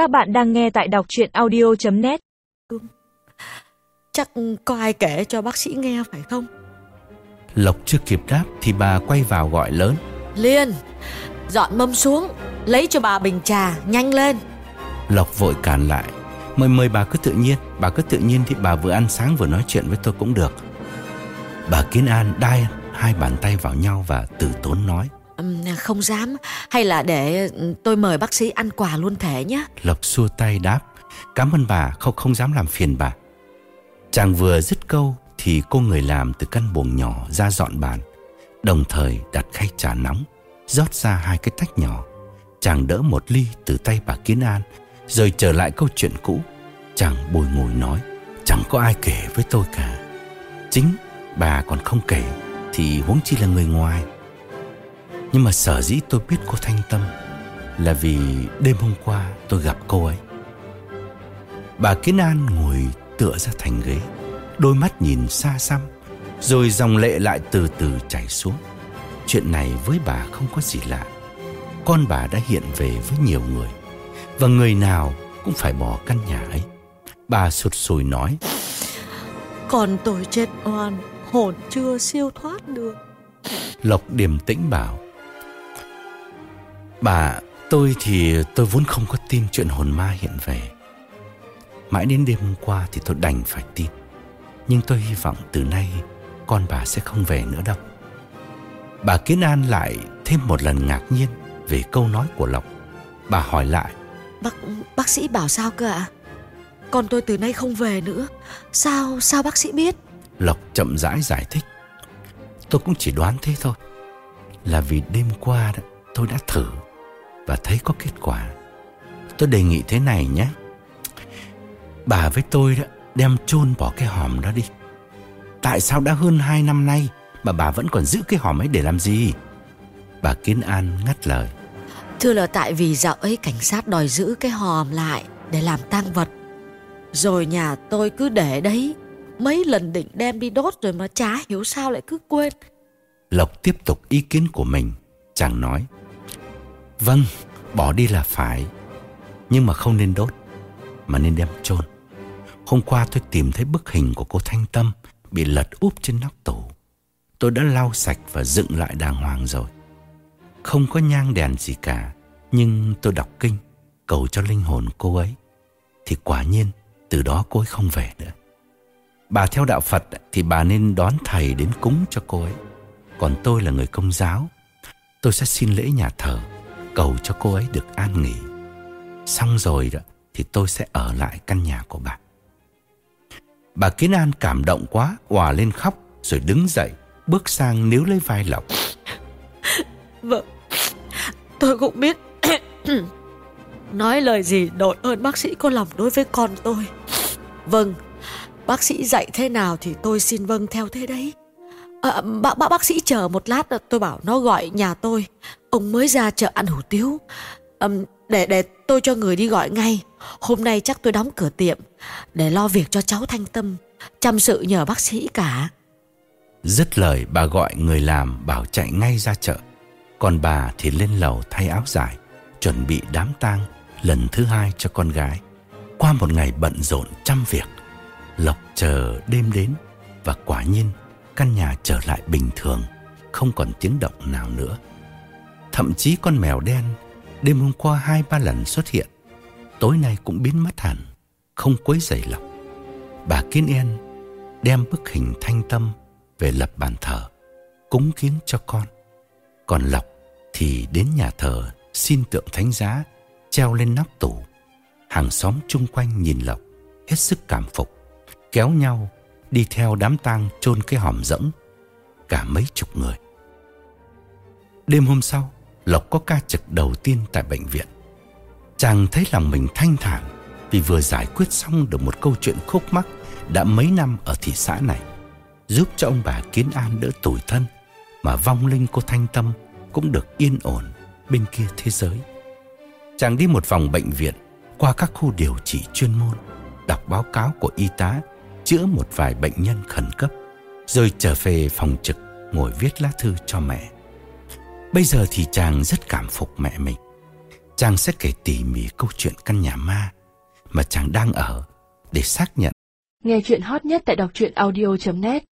Các bạn đang nghe tại đọc chuyện audio.net Chắc có ai kể cho bác sĩ nghe phải không? Lộc chưa kịp đáp thì bà quay vào gọi lớn. Liên, dọn mâm xuống, lấy cho bà bình trà, nhanh lên. Lộc vội cản lại. Mời mời bà cứ tự nhiên, bà cứ tự nhiên thì bà vừa ăn sáng vừa nói chuyện với tôi cũng được. Bà Kiến An đai hai bàn tay vào nhau và từ tốn nói. Không dám, hay là để ừ, tôi mời bác sĩ ăn quà luôn thể nhé. Lộc xua tay đáp. Cảm ơn bà, không không dám làm phiền bà. Chàng vừa dứt câu thì cô người làm từ căn buồng nhỏ ra dọn bàn, đồng thời đặt khay trà nóng, rót ra hai cái tách nhỏ. Chàng đỡ một ly từ tay bà Kiến An, rồi trở lại câu chuyện cũ. Chàng bồi ngồi nói, chẳng có ai kể với tôi cả. Chính bà còn không kể, thì huống chi là người ngoài. Nhưng mà sở dĩ tôi biết cô Thanh Tâm là vì đêm hôm qua tôi gặp cô ấy. Bà Kiến An ngồi tựa ra thành ghế, đôi mắt nhìn xa xăm, rồi dòng lệ lại từ từ chảy xuống. Chuyện này với bà không có gì lạ. Con bà đã hiện về với nhiều người, và người nào cũng phải bỏ căn nhà ấy. Bà sụt sùi nói, Còn tôi chết oan, hồn chưa siêu thoát được. Lộc điềm tĩnh bảo, Bà, tôi thì tôi vốn không có tin chuyện hồn ma hiện về. Mãi đến đêm hôm qua thì tôi đành phải tin. Nhưng tôi hy vọng từ nay con bà sẽ không về nữa đâu. Bà Kiến An lại thêm một lần ngạc nhiên về câu nói của Lộc. Bà hỏi lại, Bác bác sĩ bảo sao cơ ạ? Còn tôi từ nay không về nữa. Sao sao bác sĩ biết? Lộc chậm rãi giải thích. Tôi cũng chỉ đoán thế thôi. Là vì đêm qua đó, tôi đã thử và thấy có kết quả. Tôi đề nghị thế này nhé. Bà với tôi đó đem chôn bỏ cái hòm đó đi. Tại sao đã hơn hai năm nay mà bà vẫn còn giữ cái hòm ấy để làm gì? Bà Kiến An ngắt lời. Thưa là tại vì dạo ấy cảnh sát đòi giữ cái hòm lại để làm tang vật. Rồi nhà tôi cứ để đấy. Mấy lần định đem đi đốt rồi mà chả hiểu sao lại cứ quên. Lộc tiếp tục ý kiến của mình. Chàng nói. Vâng, bỏ đi là phải. Nhưng mà không nên đốt, mà nên đem chôn. Hôm qua tôi tìm thấy bức hình của cô Thanh Tâm bị lật úp trên nóc tủ. Tôi đã lau sạch và dựng lại đàng hoàng rồi. Không có nhang đèn gì cả, nhưng tôi đọc kinh, cầu cho linh hồn cô ấy. Thì quả nhiên, từ đó cô ấy không về nữa. Bà theo đạo Phật thì bà nên đón thầy đến cúng cho cô ấy. Còn tôi là người công giáo, tôi sẽ xin lễ nhà thờ, cầu cho cô ấy được an nghỉ. Xong rồi đó thì tôi sẽ ở lại căn nhà của bà. Bà Kiến An cảm động quá, òa lên khóc rồi đứng dậy, bước sang níu lấy vai Lộc. Vâng, tôi cũng biết. Nói lời gì đội ơn bác sĩ có lòng đối với con tôi. Vâng, bác sĩ dạy thế nào thì tôi xin vâng theo thế đấy. À, bác, bác bác sĩ chờ một lát tôi bảo nó gọi nhà tôi. Ông mới ra chợ ăn hủ tiếu. um, để để tôi cho người đi gọi ngay. Hôm nay chắc tôi đóng cửa tiệm để lo việc cho cháu Thanh Tâm. Chăm sự nhờ bác sĩ cả. Dứt lời bà gọi người làm bảo chạy ngay ra chợ. Còn bà thì lên lầu thay áo dài, chuẩn bị đám tang lần thứ hai cho con gái. Qua một ngày bận rộn trăm việc, Lộc chờ đêm đến và quả nhiên căn nhà trở lại bình thường, không còn tiếng động nào nữa. Thậm chí con mèo đen đêm hôm qua hai ba lần xuất hiện, tối nay cũng biến mất hẳn, không quấy rầy lọc. Bà Kiên En đem bức hình thanh tâm về lập bàn thờ, cúng kiến cho con. Còn Lộc thì đến nhà thờ xin tượng thánh giá treo lên nóc tủ. Hàng xóm chung quanh nhìn Lộc hết sức cảm phục, kéo nhau đi theo đám tang chôn cái hòm rỗng, cả mấy chục người. Đêm hôm sau, Lộc có ca trực đầu tiên tại bệnh viện. Chàng thấy lòng mình thanh thản vì vừa giải quyết xong được một câu chuyện khúc mắc đã mấy năm ở thị xã này, giúp cho ông bà Kiến An đỡ tủi thân, mà vong linh cô Thanh Tâm cũng được yên ổn bên kia thế giới. Chàng đi một vòng bệnh viện, qua các khu điều trị chuyên môn, đọc báo cáo của y tá, chữa một vài bệnh nhân khẩn cấp, rồi trở về phòng trực ngồi viết lá thư cho mẹ. Bây giờ thì chàng rất cảm phục mẹ mình. chàng sẽ kể tỉ mỉ câu chuyện căn nhà ma mà chàng đang ở để xác nhận Nghe chuyện hot nhất tại đọc truyện audio.net